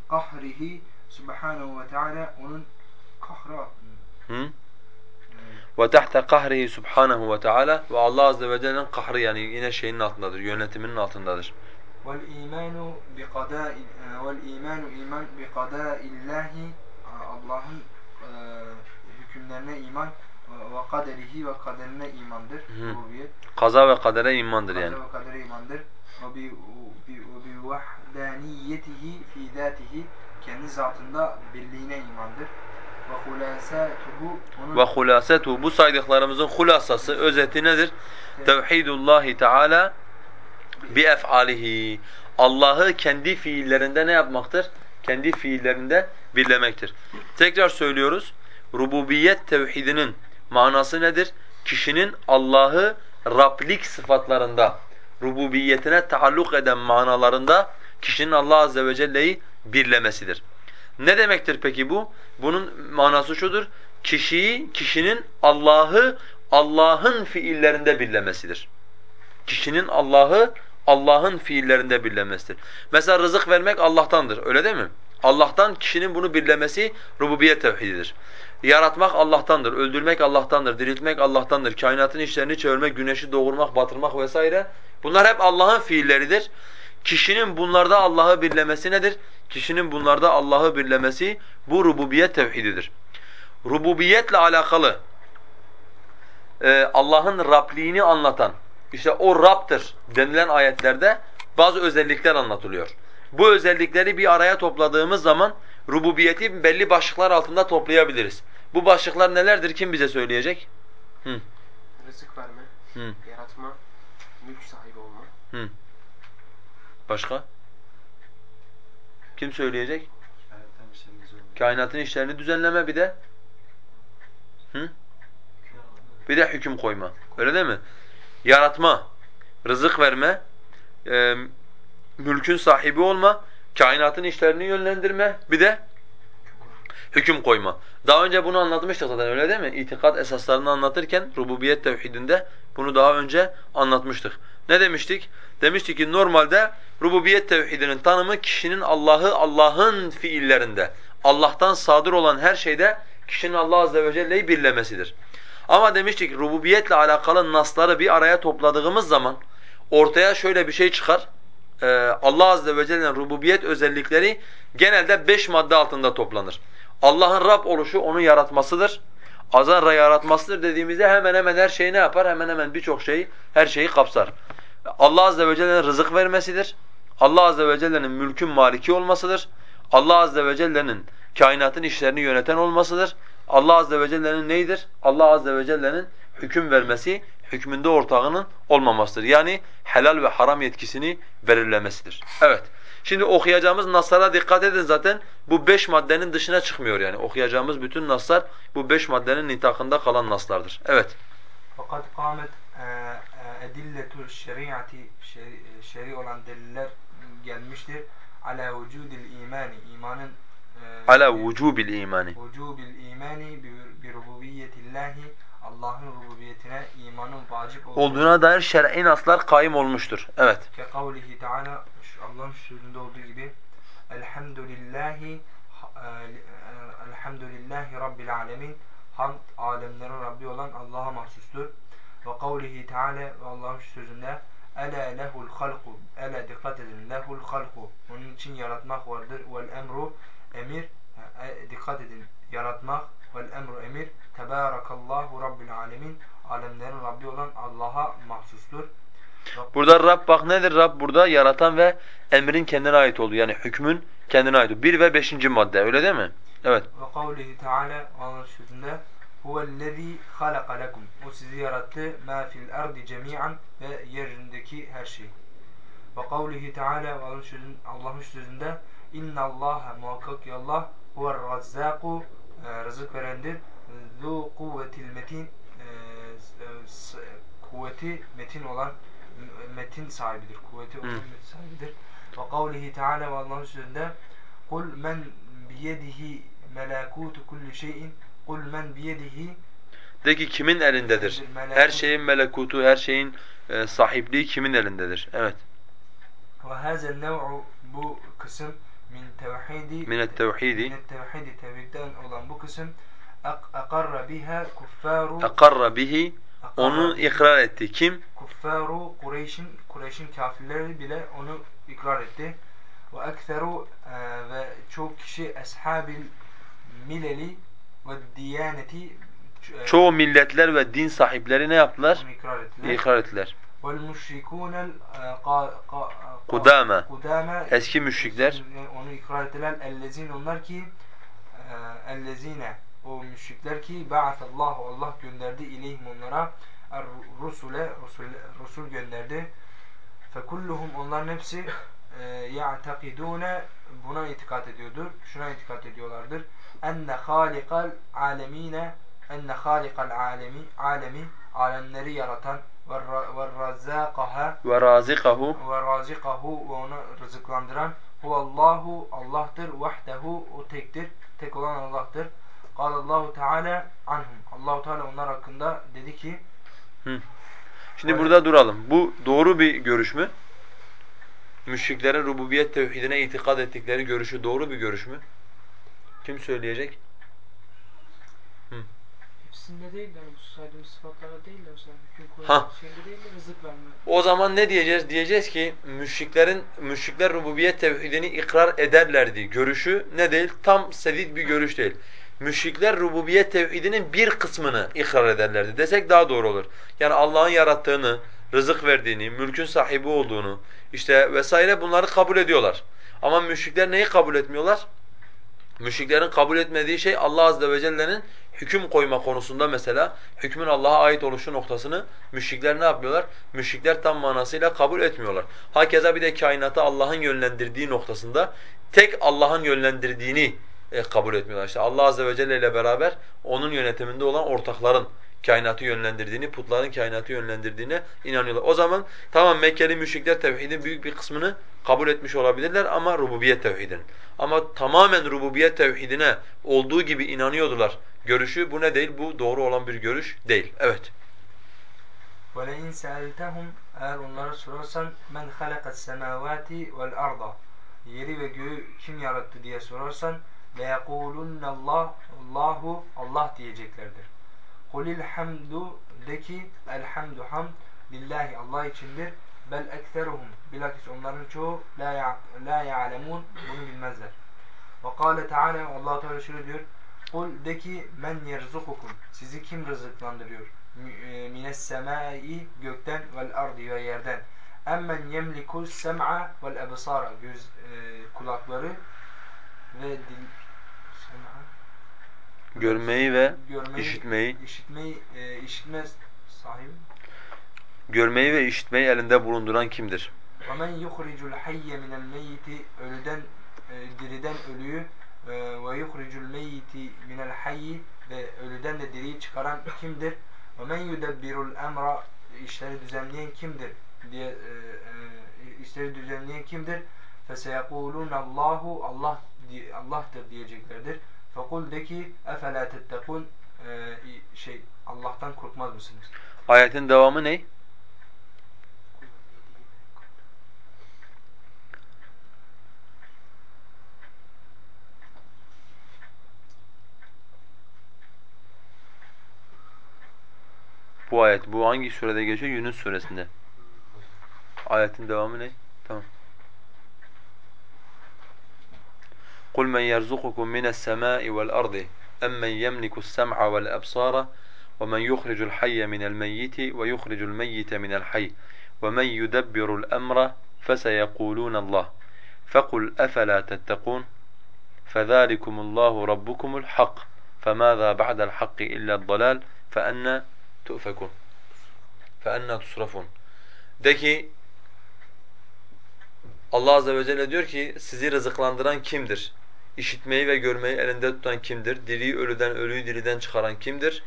kahrihi subhanahu ve teala onun altında. Hı? Ve tahta kahrihi subhanahu ve teala ve Allah azze ve celle'nin kahrı yani yine şeyin altındadır, yönetiminin altındadır. Qada'i vel imanu iman bi qada'illahi Allah'ın hükümlerine iman ve kaderihi ve kaderine imandır. Rububiyet. Kaza ve kadere imandır yani. Kaza ve kadere imandır. Ve bi vahdaniyetihi fi zatihi kendi zatında birliğine imandır. Ve hulasatuhu bu saydıklarımızın hulasası, özeti nedir? Tevhidullahi Teala bi ef'alihi. Allah'ı kendi fiillerinde ne yapmaktır? Kendi fiillerinde birlemektir. Tekrar söylüyoruz rububiyet tevhidinin manası nedir? Kişinin Allah'ı Rablik sıfatlarında, rububiyetine taalluk eden manalarında kişinin Allah azze ve celle'yi birlemesidir. Ne demektir peki bu? Bunun manası şudur. Kişiyi, kişinin Allah'ı Allah'ın fiillerinde birlemesidir. Kişinin Allah'ı Allah'ın fiillerinde birlemesidir. Mesela rızık vermek Allah'tandır. Öyle değil mi? Allah'tan kişinin bunu birlemesi rububiyet tevhididir. Yaratmak Allah'tandır, öldürmek Allah'tandır, diriltmek Allah'tandır, kainatın işlerini çevirmek, güneşi doğurmak, batırmak vesaire. Bunlar hep Allah'ın fiilleridir. Kişinin bunlarda Allah'ı birlemesi nedir? Kişinin bunlarda Allah'ı birlemesi bu rububiyet tevhididir. Rububiyetle alakalı e, Allah'ın Rabliğini anlatan, işte o Rab'dır denilen ayetlerde bazı özellikler anlatılıyor. Bu özellikleri bir araya topladığımız zaman rububiyeti belli başlıklar altında toplayabiliriz. Bu başlıklar nelerdir? Kim bize söyleyecek? Hı. Rızık verme, Hı. yaratma, mülk sahibi olma. Hı. Başka? Kim söyleyecek? Kainatın işlerini düzenleme bir de. Hı? Bir de hüküm koyma. Öyle değil mi? Yaratma, rızık verme, e, mülkün sahibi olma, kainatın işlerini yönlendirme, bir de hüküm koyma. Daha önce bunu anlatmıştık zaten öyle değil mi? İtikat esaslarını anlatırken rububiyet tevhidinde bunu daha önce anlatmıştık. Ne demiştik? Demiştik ki normalde rububiyet tevhidinin tanımı kişinin Allah'ı Allah'ın fiillerinde, Allah'tan sadır olan her şeyde kişinin Allah azze ve celle'yi birlemesidir. Ama demiştik rububiyetle alakalı nasları bir araya topladığımız zaman ortaya şöyle bir şey çıkar. Ee, Allah azze ve celle'nin rububiyet özellikleri genelde beş madde altında toplanır. Allah'ın Rab oluşu onun yaratmasıdır. Azarra yaratmasıdır dediğimizde hemen hemen her şeyi ne yapar? Hemen hemen birçok şeyi, her şeyi kapsar. Allah azze ve celle'nin rızık vermesidir. Allah azze ve celle'nin mülkün maliki olmasıdır. Allah azze ve celle'nin kainatın işlerini yöneten olmasıdır. Allah azze ve celle'nin neydir? Allah azze ve celle'nin hüküm vermesi, hükmünde ortağının olmamasıdır. Yani helal ve haram yetkisini belirlemesidir. Evet. Şimdi okuyacağımız naslara dikkat edin zaten bu beş maddenin dışına çıkmıyor yani. Okuyacağımız bütün naslar bu beş maddenin nitakında kalan naslardır. Evet. Fakat kâmet e, e, edilletul şeriatı şeri, şeri olan deliller gelmiştir. Ala vücudil imani imanın e, Ala vücubil imani. vücubil imani bi, bi rububiyetillahi Allah'ın rububiyetine imanın vacip olduğu Olduğuna dair şer'i naslar kaim olmuştur. Evet. Ke kavlihi Teala Allah'ın sözünde olduğu gibi Elhamdülillahi e, Elhamdülillahi Rabbil alemin Hamd alemlerin Rabbi olan Allah'a mahsustur. Ve kavlihi Teala Allah'ın sözünde Ela lehul halku Ela dikkat edin lehul halku Onun için yaratmak vardır. Vel emru emir e, dikkat edin yaratmak vel emru emir Tebarakallahu Rabbil alemin alemlerin Rabbi olan Allah'a mahsustur. Burada Rab bak nedir Rab burada? Yaratan ve emrin kendine ait olduğu yani hükmün kendine ait olduğu. Bir ve beşinci madde öyle değil mi? Evet. Ve kavlihi Teala Allah'ın sözünde huvellezî halaka lekum. O sizi yarattı ma fil ardi cemi'an ve yeryüzündeki her şeyi. Ve kavlihi Allah'ın sözünde, Allah'ın sözünde inna Allah muhakkak ki Allah huver razzâku e, rızık verendir. Zu kuvvetil metin e, s- kuvveti metin olan metin sahibidir. Kuvveti olan metin sahibidir. Ve kavlihi Teala ve Allah'ın sözünde Kul men biyedihi melakutu kulli şeyin Kul men biyedihi De ki kimin elindedir? Her şeyin melekutu, her şeyin e, sahipliği kimin elindedir? Evet. ve hazel nev'u bu kısım min tevhidi Minet tevhidi. min tevhidi tevhidden olan bu kısım ak- akarra biha kuffaru Akarra bihi onu ikrar etti. Kim? kuffaru Kureyş'in Kureyş'in kafirleri bile onu ikrar etti. Ve ekseru e, ve çok kişi ashabil mileli ve diyaneti e, Çoğu milletler ve din sahipleri ne yaptılar? ikrar ettiler. Müşrikunel e, ka- Kudame. Eski müşrikler. onu ikrar ettiler. Ellezine onlar ki e, ellezine o müşrikler ki ba'atallahu Allah gönderdi ileyhim onlara rusule rusul, gönderdi. Fekulluhum onların hepsi e, ya'takidune buna itikat ediyordur. Şuna itikat ediyorlardır. Enne halikal alemine enne halikal alemi alemi alemleri yaratan ve ra- ve razzaqaha Ve razikahu ve razikahu ve onu rızıklandıran huvallahu Allah'tır vahdehu o tektir tek olan Allah'tır. Allahu Teala anhum. Allahu Teala onlar hakkında dedi ki Şimdi burada duralım. Bu doğru bir görüş mü? Müşriklerin rububiyet tevhidine itikad ettikleri görüşü doğru bir görüş mü? Kim söyleyecek? Hepsinde değil de hani bu saydığımız sıfatlarda değil de mesela hüküm Ha. koyma şeyinde değil de rızık verme. O zaman ne diyeceğiz? Diyeceğiz ki müşriklerin müşrikler rububiyet tevhidini ikrar ederlerdi. Görüşü ne değil? Tam sedid bir görüş değil. Müşrikler rububiyet tevhidinin bir kısmını ikrar ederlerdi desek daha doğru olur. Yani Allah'ın yarattığını, rızık verdiğini, mülkün sahibi olduğunu, işte vesaire bunları kabul ediyorlar. Ama müşrikler neyi kabul etmiyorlar? Müşriklerin kabul etmediği şey Allah azze ve celle'nin hüküm koyma konusunda mesela hükmün Allah'a ait oluşu noktasını müşrikler ne yapmıyorlar? Müşrikler tam manasıyla kabul etmiyorlar. Hakeza bir de kainatı Allah'ın yönlendirdiği noktasında tek Allah'ın yönlendirdiğini e, kabul etmiyorlar. İşte Allah azze ve celle ile beraber onun yönetiminde olan ortakların kainatı yönlendirdiğini, putların kainatı yönlendirdiğine inanıyorlar. O zaman tamam Mekkeli müşrikler tevhidin büyük bir kısmını kabul etmiş olabilirler ama rububiyet tevhidinin. Ama tamamen rububiyet tevhidine olduğu gibi inanıyordular görüşü. Bu ne değil? Bu doğru olan bir görüş değil. Evet. وَلَاِنْ سَأَلْتَهُمْ Eğer onlara sorarsan men خَلَقَ السَّمَاوَاتِ وَالْاَرْضَ Yeri ve göğü kim yarattı diye sorarsan ve yekulunallah Allahu Allah diyeceklerdir. Kulil hamdu de ki elhamdu hamd lillahi Allah içindir. Bel ekseruhum bilakis onların çoğu la ya la ya'lemun bunu bilmezler. Ve kâle teâlâ Allah Teala şöyle diyor. Kul de ki men yerzukukum sizi kim rızıklandırıyor? e, Mines semai gökten vel ardi ve yerden. Emmen yemliku sem'a vel ebsara göz e, kulakları ve dil Görmeyi ve görmeyi, işitmeyi, işitmeyi, e, işitme sahibi. görmeyi ve işitmeyi elinde bulunduran kimdir? وَمَنْ يُخْرِجُ الْحَيَّ مِنَ الْمَيِّتِ Ölüden, e, diriden ölüyü e, وَيُخْرِجُ الْمَيِّتِ مِنَ الْحَيِّ Ve ölüden de diriyi çıkaran kimdir? وَمَنْ يُدَبِّرُ الْاَمْرَ işleri düzenleyen kimdir? diye e, e, işleri düzenleyen kimdir? فَسَيَقُولُونَ Allahu Allah di- Allah'tır diyeceklerdir. Fekul de ki efela tettekun e, şey Allah'tan korkmaz mısınız? Ayetin devamı ne? Bu ayet bu hangi surede geçiyor? Yunus suresinde. Ayetin devamı ne? Tamam. قُلْ مَنْ يَرْزُقُكُمْ مِنَ السَّمَاءِ وَالْأَرْضِ أَمَّنْ يَمْلِكُ السَّمْعَ وَالْأَبْصَارَ وَمَنْ يُخْرِجُ الْحَيَّ مِنَ الْمَيِّتِ وَيُخْرِجُ الْمَيِّتَ مِنَ الْحَيِّ وَمَنْ يُدَبِّرُ الْأَمْرَ فَسَيَقُولُونَ اللَّهُ. فَقُلْ أَفَلَا تَتَّقُونَ؟ فَذَلِكُمُ اللَّهُ رَبُّكُمُ الْحَقُّ. فَمَاذَا بَعْدَ الْحَقِّ إِلَّا الضَّلَالُ؟ فَأَنَّى تُؤْفَكُونَ. فَأَنَّى تُصْرَفُونَ. Ki Allah azze ve celle diyor ki sizi rızıklandıran kimdir? İşitmeyi ve görmeyi elinde tutan kimdir? Diriyi ölüden, ölüyü diriden çıkaran kimdir?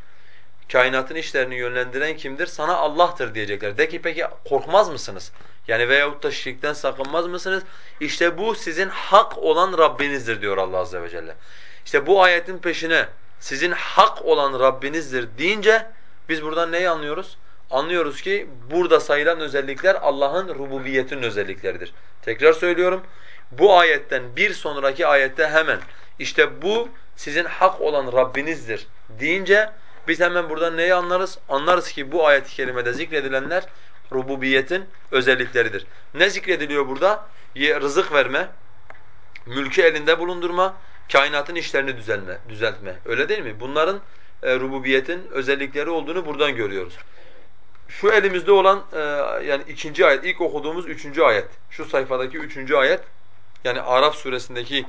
Kainatın işlerini yönlendiren kimdir? Sana Allah'tır diyecekler. De ki peki korkmaz mısınız? Yani veyahut da şirkten sakınmaz mısınız? İşte bu sizin hak olan Rabbinizdir diyor Allah azze ve celle. İşte bu ayetin peşine sizin hak olan Rabbinizdir deyince biz buradan neyi anlıyoruz? Anlıyoruz ki burada sayılan özellikler Allah'ın rububiyetinin özellikleridir. Tekrar söylüyorum. Bu ayetten bir sonraki ayette hemen işte bu sizin hak olan Rabbinizdir deyince biz hemen buradan neyi anlarız? Anlarız ki bu ayet-i kerimede zikredilenler rububiyetin özellikleridir. Ne zikrediliyor burada? Rızık verme, mülkü elinde bulundurma, kainatın işlerini düzelme, düzeltme. Öyle değil mi? Bunların e, rububiyetin özellikleri olduğunu buradan görüyoruz. Şu elimizde olan e, yani ikinci ayet, ilk okuduğumuz üçüncü ayet. Şu sayfadaki üçüncü ayet. Yani Araf suresindeki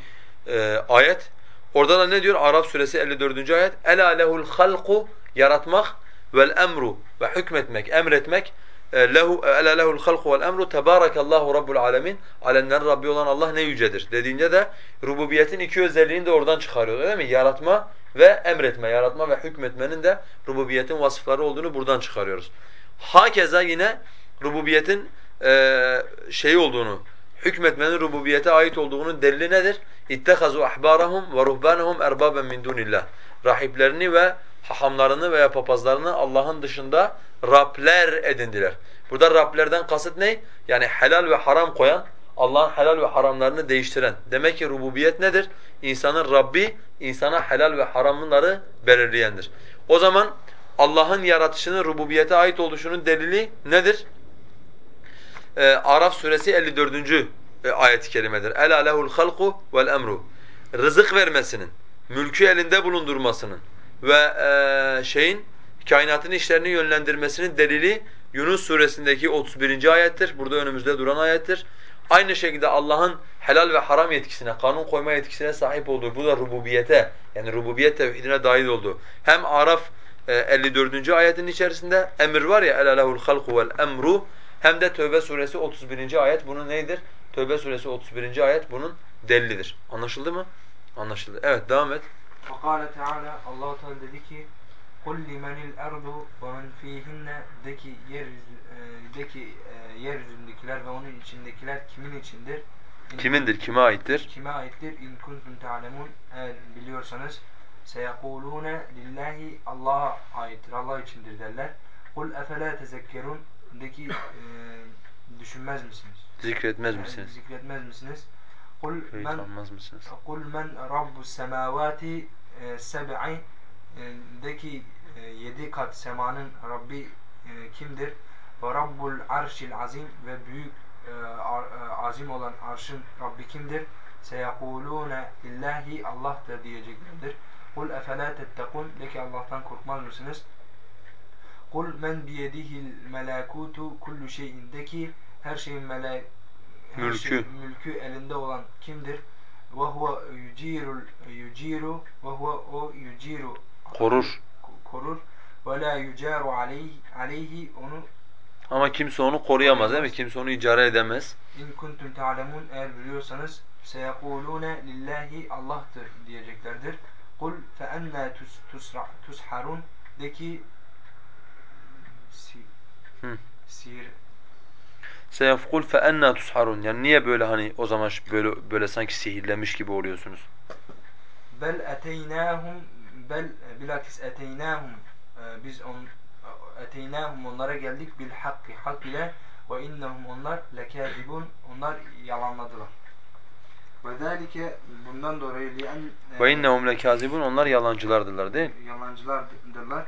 e, ayet. Orada da ne diyor? Araf suresi 54. ayet. Ela lehul halku yaratmak vel emru ve hükmetmek, emretmek. E, lehu ela lehul halku vel emru tebarakallahu rabbul alamin. Alemlerin Rabbi olan Allah ne yücedir dediğinde de rububiyetin iki özelliğini de oradan çıkarıyor değil mi? Yaratma ve emretme, yaratma ve hükmetmenin de rububiyetin vasıfları olduğunu buradan çıkarıyoruz. Hakeza yine rububiyetin e, şeyi olduğunu, hükmetmenin rububiyete ait olduğunun delili nedir? İttehazu ahbarahum ve ruhbanahum erbaben min dunillah. Rahiplerini ve hahamlarını veya papazlarını Allah'ın dışında Rabler edindiler. Burada Rablerden kasıt ne? Yani helal ve haram koyan, Allah'ın helal ve haramlarını değiştiren. Demek ki rububiyet nedir? İnsanın Rabbi, insana helal ve haramları belirleyendir. O zaman Allah'ın yaratışının rububiyete ait oluşunun delili nedir? Ee, Araf suresi 54. e, ayet-i kerimedir. Lehul halku vel emru. Rızık vermesinin, mülkü elinde bulundurmasının ve e, şeyin kainatın işlerini yönlendirmesinin delili Yunus suresindeki 31. ayettir. Burada önümüzde duran ayettir. Aynı şekilde Allah'ın helal ve haram yetkisine, kanun koyma yetkisine sahip olduğu, bu da rububiyete yani rububiyet tevhidine dahil olduğu. Hem Araf e, 54. ayetin içerisinde emir var ya lehul halku vel emru hem de Tövbe suresi 31. ayet bunun neydir? Tövbe suresi 31. ayet bunun delilidir. Anlaşıldı mı? Anlaşıldı. Evet devam et. Fakale Teala Allah Teala dedi ki: "Kul limenil erdu ve men fihinne" de ki yer e, de ki e, yer yüzündekiler ve onun içindekiler kimin içindir? Kimindir? Kime aittir? Kime aittir? İn kuntum ta'lemun. Eğer biliyorsanız seyekulune lillahi Allah'a aittir. Allah içindir derler. Kul efela tezekkerun de ki e, düşünmez misiniz? Zikretmez Yani misiniz? Zikretmez misiniz? Kul men mısınız? Kul men rabbus semavati seb'i de ki e, yedi kat semanın Rabbi e, kimdir? Ve rabbul arşil azim ve büyük e, ar- e, azim olan arşın Rabbi kimdir? Seyekulune lillahi Allah'tır diyeceklerdir. Kul efela tettekun de ki Allah'tan korkmaz mısınız? Kul men biyedihil melakutu kullu şeyin de ki her şeyin mele her Mülkü. şey- mülkü elinde olan kimdir? Ve huve yuciru yuciru ve huve o yuciru Korur. korur ve la yucaru aleyhi, aleyhi onu Ama kimse onu koruyamaz değil mi? Kimse onu icare edemez. in kuntum ta'lemun eğer biliyorsanız seyekulune lillahi Allah'tır diyeceklerdir. Kul fe tusra, tusharun de ki si, Hı. sihir Seyefkul fe enna tusharun. Yani niye böyle hani o zaman böyle böyle sanki sihirlemiş gibi oluyorsunuz? bel eteynahum bel bilakis eteynahum e, biz on eteynahum onlara geldik bil hakki hak ile ve innehum onlar lekâzibun onlar yalanladılar. Ve zâlike bundan dolayı li'en Ve innehum lekâzibun. Onlar yalancılardırlar değil mi? yalancılardırlar.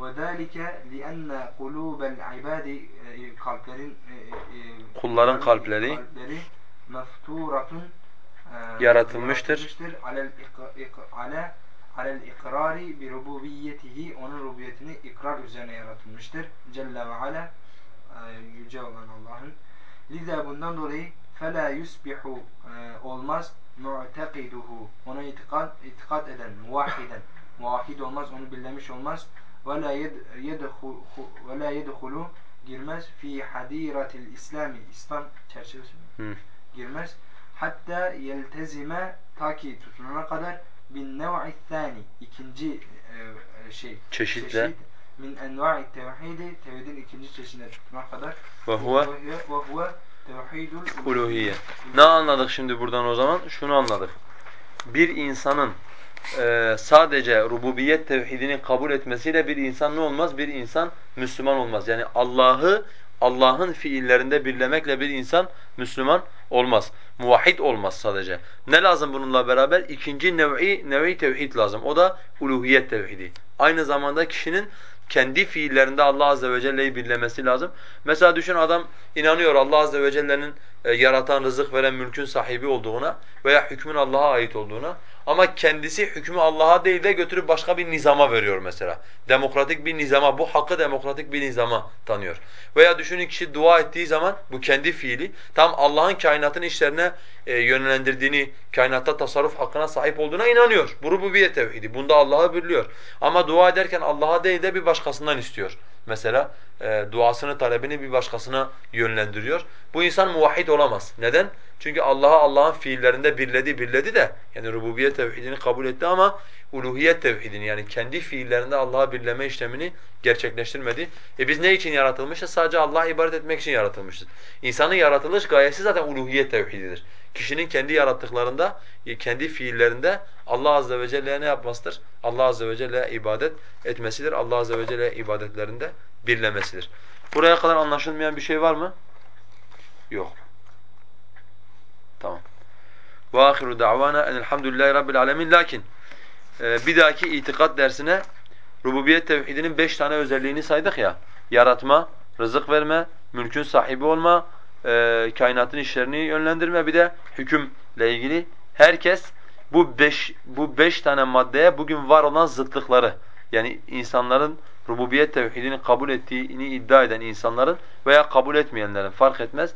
Ve zâlike li'enne kulûbel ibâdi e, kalplerin e, e, Kulların kalpleri mefturatun Yaratılmıştır. ale alel ikrari bi rububiyetihi onun rububiyetini ikrar üzerine yaratılmıştır. Celle ve ala yüce olan Allah'ın. Liza bundan dolayı fela yusbihu olmaz mu'tekiduhu ona itikat itikat eden muvahhiden muvahhid olmaz onu birlemiş olmaz ve la yed- yedhu ve la yedhulu girmez fi hadiratil İslami İslam çerçevesi mi? Hı. girmez. Hatta yeltezime ta ki tutunana kadar bin nev'i thani ikinci e, e, şey Çeşitle. çeşit min enva'i tevhidi tevhidin ikinci çeşidine tutunana kadar Ve huve ve huve tevhidul uluhiyye. Ne anladık şimdi buradan o zaman? Şunu anladık. Bir insanın e, sadece rububiyet tevhidini kabul etmesiyle bir insan ne olmaz? Bir insan Müslüman olmaz. Yani Allah'ı Allah'ın fiillerinde birlemekle bir insan Müslüman olmaz. Muvahhid olmaz sadece. Ne lazım bununla beraber? İkinci nev'i nev'i tevhid lazım. O da uluhiyet tevhidi. Aynı zamanda kişinin kendi fiillerinde Allah azze ve celle'yi birlemesi lazım. Mesela düşün adam inanıyor Allah azze ve celle'nin e, yaratan, rızık veren, mülkün sahibi olduğuna veya hükmün Allah'a ait olduğuna ama kendisi hükmü Allah'a değil de götürüp başka bir nizama veriyor mesela. Demokratik bir nizama, bu hakkı demokratik bir nizama tanıyor. Veya düşünün kişi dua ettiği zaman bu kendi fiili tam Allah'ın kainatın işlerine e, yönlendirdiğini, kainatta tasarruf hakkına sahip olduğuna inanıyor. Bu rububiyet tevhidi. Bunda Allah'ı birliyor. Ama dua ederken Allah'a değil de bir başkasından istiyor. Mesela e, duasını, talebini bir başkasına yönlendiriyor. Bu insan muvahhid olamaz. Neden? Çünkü Allah'a Allah'ın fiillerinde birledi, birledi de yani rububiyet tevhidini kabul etti ama uluhiyet tevhidini yani kendi fiillerinde Allah'a birleme işlemini gerçekleştirmedi. E biz ne için yaratılmışız? Sadece Allah'a ibadet etmek için yaratılmışız. İnsanın yaratılış gayesi zaten uluhiyet tevhididir. Kişinin kendi yarattıklarında, e, kendi fiillerinde Allah azze ve celle'ye ne yapmasıdır? Allah azze ve celle'ye ibadet etmesidir. Allah azze ve celle'ye ibadetlerinde birlemesidir. Buraya kadar anlaşılmayan bir şey var mı? Yok. Tamam. Ve ahiru da'vana enelhamdülillahi rabbil alemin. Lakin e, bir dahaki itikat dersine rububiyet tevhidinin beş tane özelliğini saydık ya. Yaratma, rızık verme, mülkün sahibi olma, e, kainatın işlerini yönlendirme bir de hükümle ilgili herkes bu beş bu beş tane maddeye bugün var olan zıtlıkları yani insanların rububiyet tevhidini kabul ettiğini iddia eden insanların veya kabul etmeyenlerin fark etmez.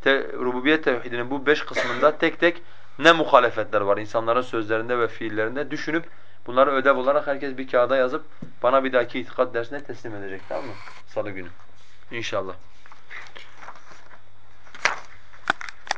Te, rububiyet tevhidinin bu beş kısmında tek tek ne muhalefetler var insanların sözlerinde ve fiillerinde düşünüp bunları ödev olarak herkes bir kağıda yazıp bana bir dahaki itikat dersine teslim edecek tamam mı? Salı günü. İnşallah.